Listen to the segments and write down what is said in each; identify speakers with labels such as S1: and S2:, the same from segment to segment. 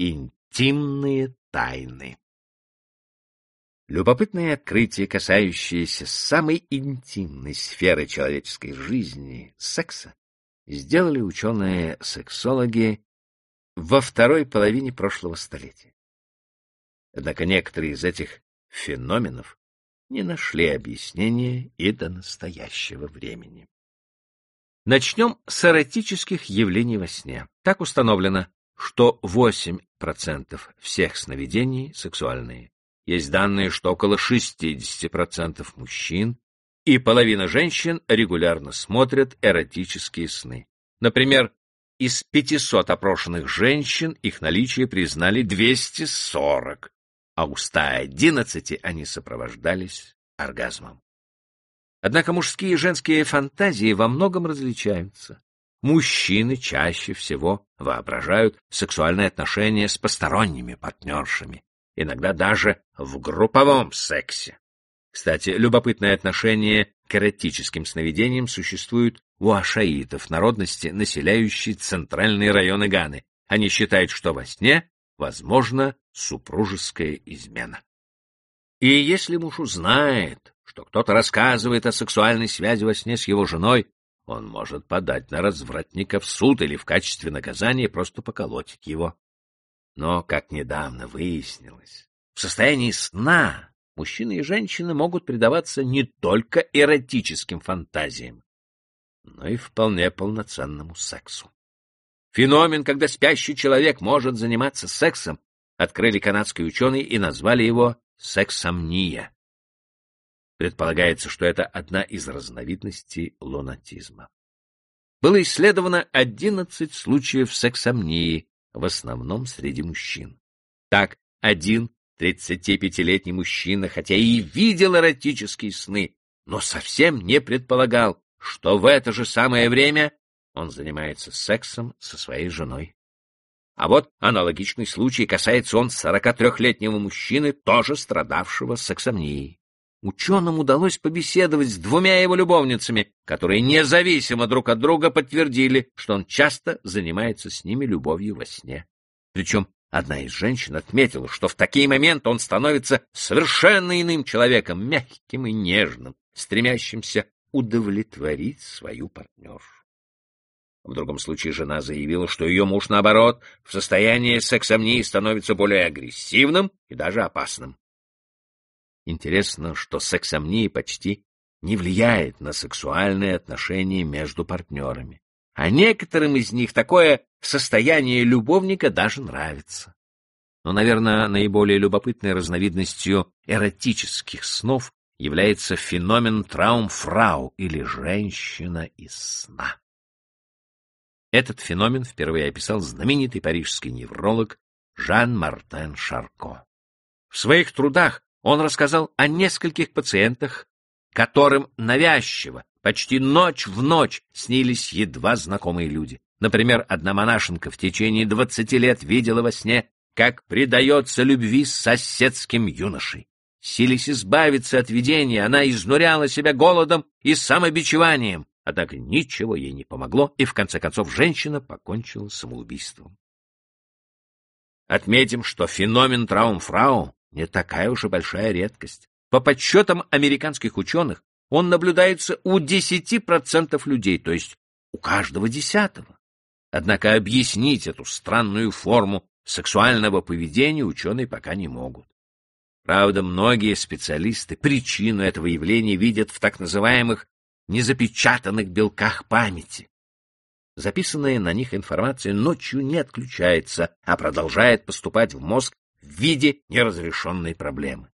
S1: Интимные тайны. Любопытные открытия, касающиеся самой интимной сферы человеческой жизни, секса, сделали ученые-сексологи во второй половине прошлого столетия. Однако некоторые из этих феноменов не нашли объяснения и до настоящего времени. Начнем с эротических явлений во сне. Так установлено, что 8% всех сновидений сексуальные. Есть данные, что около 60% мужчин и половина женщин регулярно смотрят эротические сны. Например, из 500 опрошенных женщин их наличие признали 240, а у 111 они сопровождались оргазмом. Однако мужские и женские фантазии во многом различаются. Мужчины чаще всего воображают сексуальные отношения с посторонними партнершами, иногда даже в групповом сексе. Кстати, любопытное отношение к эротическим сновидениям существует у ашаитов, народности, населяющей центральные районы Ганы. Они считают, что во сне возможна супружеская измена. И если муж узнает, что кто-то рассказывает о сексуальной связи во сне с его женой, он может подать на развратника в суд или в качестве наказания просто поколотить его. Но, как недавно выяснилось, в состоянии сна мужчины и женщины могут предаваться не только эротическим фантазиям, но и вполне полноценному сексу. Феномен, когда спящий человек может заниматься сексом, открыли канадские ученые и назвали его сексомния. Предполагается, что это одна из разновидностей лунатизма. Было исследовано 11 случаев сексомнии, в основном среди мужчин. Так, один 35-летний мужчина, хотя и видел эротические сны, но совсем не предполагал, что в это же самое время он занимается сексом со своей женой. А вот аналогичный случай касается он 43-летнего мужчины, тоже страдавшего сексомнией ученым удалось побеседовать с двумя его любовницами, которые независимо друг от друга подтвердили, что он часто занимается с ними любовью во сне. Причем одна из женщин отметила, что в такие моменты он становится совершенно иным человеком, мягким и нежным, стремящимся удовлетворить свою партнершу. В другом случае жена заявила, что ее муж, наоборот, в состоянии сексомнии становится более агрессивным и даже опасным. Интересно, что сексомния почти не влияет на сексуальные отношения между партнерами. А некоторым из них такое состояние любовника даже нравится. Но, наверное, наиболее любопытной разновидностью эротических снов является феномен траумфрау или женщина из сна. Этот феномен впервые описал знаменитый парижский невролог Жан-Мартен Шарко. В своих трудах он рассказал о нескольких пациентах, которым навязчиво, почти ночь в ночь снились едва знакомые люди. Например, одна монашенка в течение двадцати лет видела во сне, как предается любви с соседским юношей. Сились избавиться от видения, она изнуряла себя голодом и самобичеванием, однако ничего ей не помогло, и в конце концов женщина покончила самоубийством. Отметим, что феномен траумфрау не такая уж и большая редкость. По подсчетам американских ученых, он наблюдается у 10% людей, то есть у каждого десятого. Однако объяснить эту странную форму сексуального поведения ученые пока не могут. Правда, многие специалисты причину этого явления видят в так называемых незапечатанных белках памяти. Записанная на них информация ночью не отключается, а продолжает поступать в мозг в виде неразрешенной проблемы.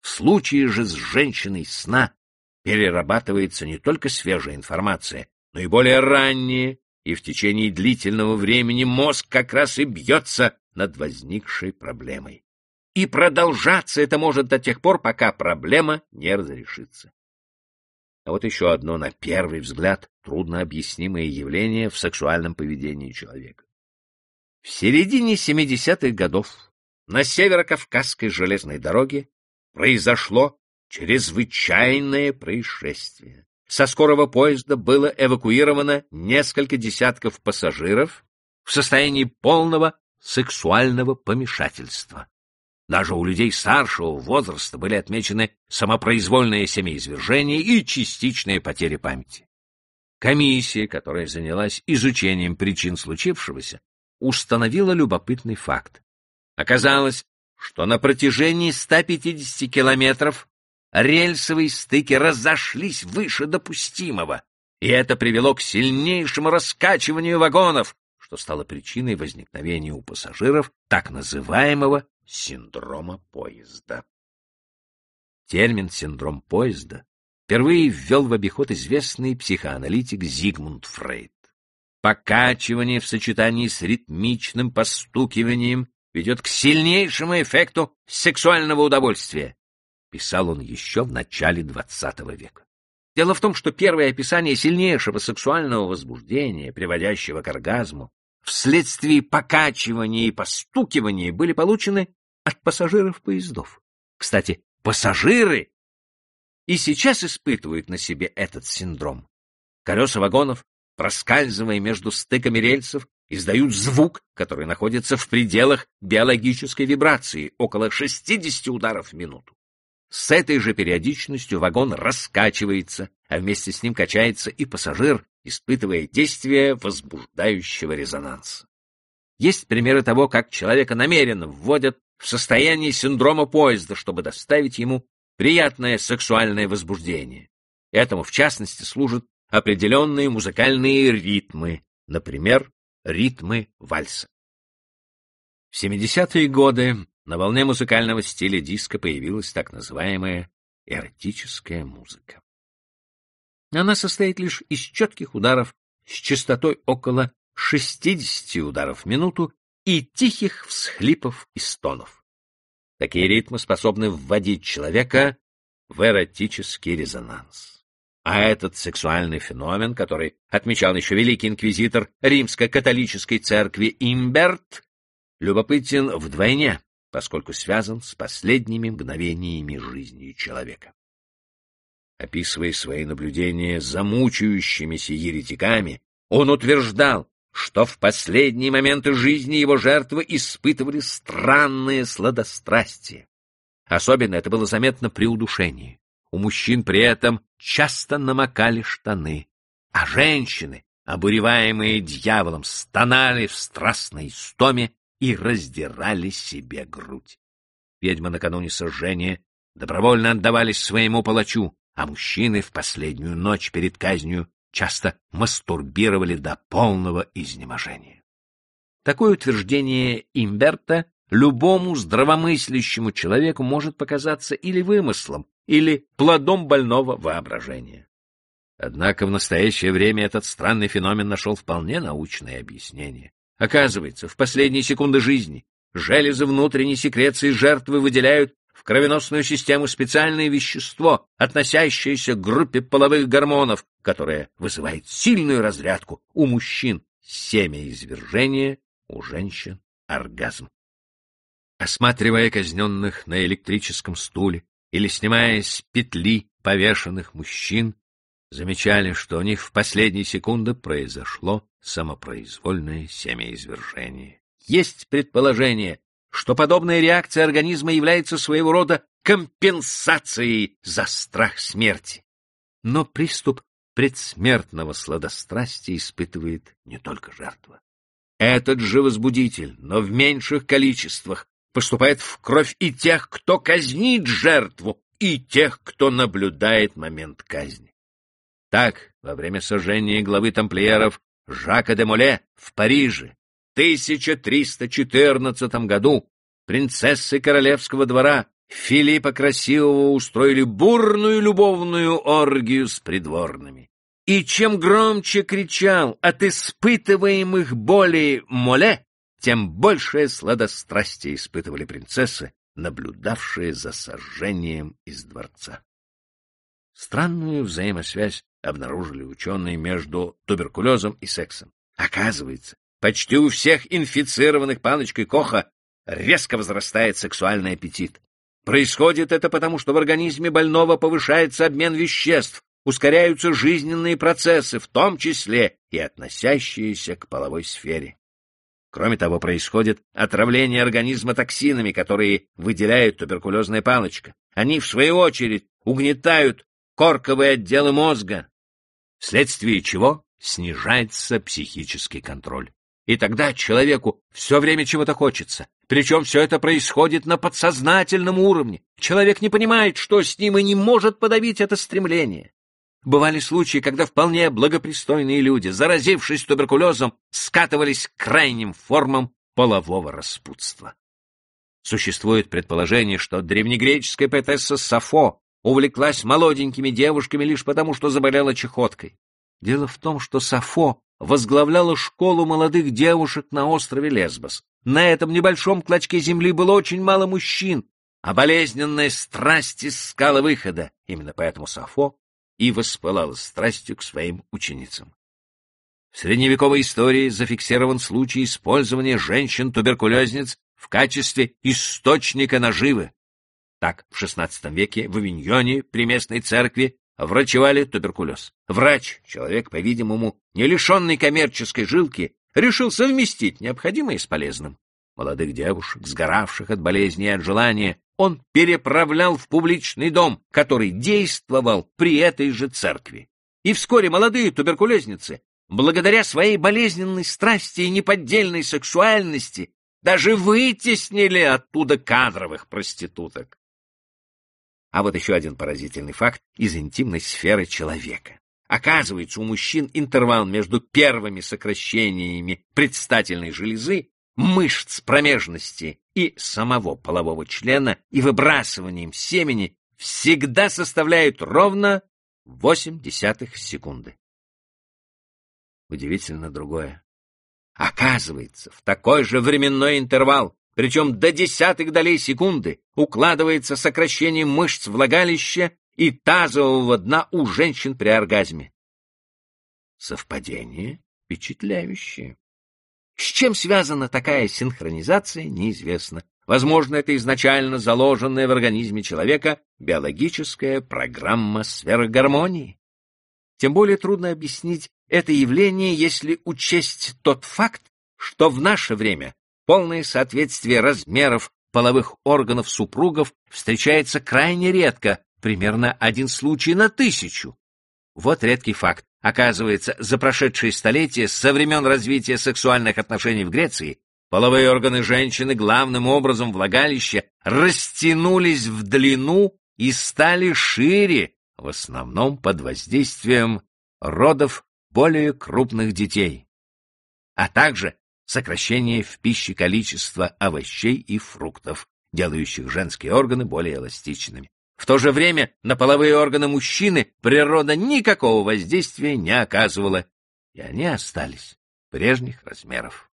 S1: В случае же с женщиной сна перерабатывается не только свежая информация, но и более ранняя, и в течение длительного времени мозг как раз и бьется над возникшей проблемой. И продолжаться это может до тех пор, пока проблема не разрешится. А вот еще одно, на первый взгляд, труднообъяснимое явление в сексуальном поведении человека. В середине 70-х годов на северо-кавказской железной дороге произошло чрезвычайное происшествие. Со скорого поезда было эвакуировано несколько десятков пассажиров в состоянии полного сексуального помешательства. Даже у людей старшего возраста были отмечены самопроизвольное семяизвержение и частичная потеря памяти. Комиссия, которая занялась изучением причин случившегося, установила любопытный факт. Оказалось, что на протяжении 150 километров рельсовые стыки разошлись выше допустимого, и это привело к сильнейшему раскачиванию вагонов, что стало причиной возникновения у пассажиров так называемого синдрома поезда. Термин «синдром поезда» впервые ввел в обиход известный психоаналитик Зигмунд Фрейд. Покачивание в сочетании с ритмичным постукиванием ведет к сильнейшему эффекту сексуального удовольствия, писал он еще в начале XX века. Дело в том, что первое описание сильнейшего сексуального возбуждения, приводящего к оргазму, вследствие покачивания и постукивания были получены от пассажиров поездов. Кстати, пассажиры и сейчас испытывают на себе этот синдром. Колеса вагонов, проскальзывая между стыками рельсов, издают звук, который находится в пределах биологической вибрации, около 60 ударов в минуту. С этой же периодичностью вагон раскачивается, а вместе с ним качается и пассажир, испытывая действие возбуждающего резонанса. Есть примеры того, как человека намеренно вводят в состоянии синдрома поезда, чтобы доставить ему приятное сексуальное возбуждение. Этому, в частности, служат определенные музыкальные ритмы, например, ритмы вальса. В 70-е годы на волне музыкального стиля диска появилась так называемая эротическая музыка. Она состоит лишь из четких ударов с частотой около 60 ударов в минуту и тихих всхлипов и стонов. Такие ритмы способны вводить человека в эротический резонанс. А этот сексуальный феномен, который отмечал еще великий инквизитор римско-католической церкви Имберт, любопытен вдвойне, поскольку связан с последними мгновениями жизни человека. Описывая свои наблюдения за мучающимися еретиками, он утверждал, что в последние моменты жизни его жертвы испытывали странное сладострастие. Особенно это было заметно при удушении. У мужчин при этом часто намокали штаны, а женщины, обуреваемые дьяволом, стонали в страстной стоме и раздирали себе грудь. Ведьмы накануне сожжения добровольно отдавались своему палачу, а мужчины в последнюю ночь перед казнью часто мастурбировали до полного изнеможения. Такое утверждение Имберта любому здравомыслящему человеку может показаться или вымыслом, или плодом больного воображения. Однако в настоящее время этот странный феномен нашел вполне научное объяснение. Оказывается, в последние секунды жизни железы внутренней секреции жертвы выделяют в кровеносную систему специальное вещество, относящееся к группе половых гормонов, которое вызывает сильную разрядку у мужчин, семяизвержение, у женщин оргазм. Осматривая казненных на электрическом стуле или снимая с петли повешенных мужчин, замечали, что у них в последние секунды произошло самопроизвольное семяизвержение. Есть предположение, что подобная реакция организма является своего рода компенсацией за страх смерти. Но приступ предсмертного сладострастия испытывает не только жертва. Этот же возбудитель, но в меньших количествах, поступает в кровь и тех, кто казнит жертву, и тех, кто наблюдает момент казни. Так, во время сожжения главы тамплиеров Жака де Моле в Париже 1314 году принцессы королевского двора Филиппа Красивого устроили бурную любовную оргию с придворными. И чем громче кричал от испытываемых болей Моле, тем большее сладострастие испытывали принцессы, наблюдавшие за сожжением из дворца. Странную взаимосвязь обнаружили ученые между туберкулезом и сексом. Оказывается, Почти у всех инфицированных паночкой Коха резко возрастает сексуальный аппетит. Происходит это потому, что в организме больного повышается обмен веществ, ускоряются жизненные процессы, в том числе и относящиеся к половой сфере. Кроме того, происходит отравление организма токсинами, которые выделяет туберкулезная палочка. Они, в свою очередь, угнетают корковые отделы мозга, вследствие чего снижается психический контроль. И тогда человеку все время чего-то хочется. Причем все это происходит на подсознательном уровне. Человек не понимает, что с ним, и не может подавить это стремление. Бывали случаи, когда вполне благопристойные люди, заразившись туберкулезом, скатывались к крайним формам полового распутства. Существует предположение, что древнегреческая поэтесса Сафо увлеклась молоденькими девушками лишь потому, что заболела чехоткой. Дело в том, что Сафо возглавляла школу молодых девушек на острове Лесбос. На этом небольшом клочке земли было очень мало мужчин, а болезненная страсть искала выхода. Именно поэтому Сафо и воспылала страстью к своим ученицам. В средневековой истории зафиксирован случай использования женщин-туберкулезниц в качестве источника наживы. Так, в XVI веке в Авиньоне при местной церкви врачевали туберкулез. Врач, человек, по-видимому, не лишенный коммерческой жилки, решил совместить необходимое с полезным. Молодых девушек, сгоравших от болезни и от желания, он переправлял в публичный дом, который действовал при этой же церкви. И вскоре молодые туберкулезницы, благодаря своей болезненной страсти и неподдельной сексуальности, даже вытеснили оттуда кадровых проституток. А вот еще один поразительный факт из интимной сферы человека. Оказывается, у мужчин интервал между первыми сокращениями предстательной железы, мышц промежности и самого полового члена и выбрасыванием семени всегда составляет ровно 8 десятых секунды. Удивительно другое. Оказывается, в такой же временной интервал причем до десятых долей секунды укладывается сокращение мышц влагалища и тазового дна у женщин при оргазме. Совпадение впечатляющее. С чем связана такая синхронизация, неизвестно. Возможно, это изначально заложенная в организме человека биологическая программа сверхгармонии. Тем более трудно объяснить это явление, если учесть тот факт, что в наше время Полное соответствие размеров половых органов супругов встречается крайне редко, примерно один случай на тысячу. Вот редкий факт. Оказывается, за прошедшие столетия, со времен развития сексуальных отношений в Греции, половые органы женщины, главным образом влагалище, растянулись в длину и стали шире, в основном под воздействием родов более крупных детей. А также сокращение в пище количества овощей и фруктов, делающих женские органы более эластичными. В то же время на половые органы мужчины природа никакого воздействия не оказывала, и они остались прежних размеров.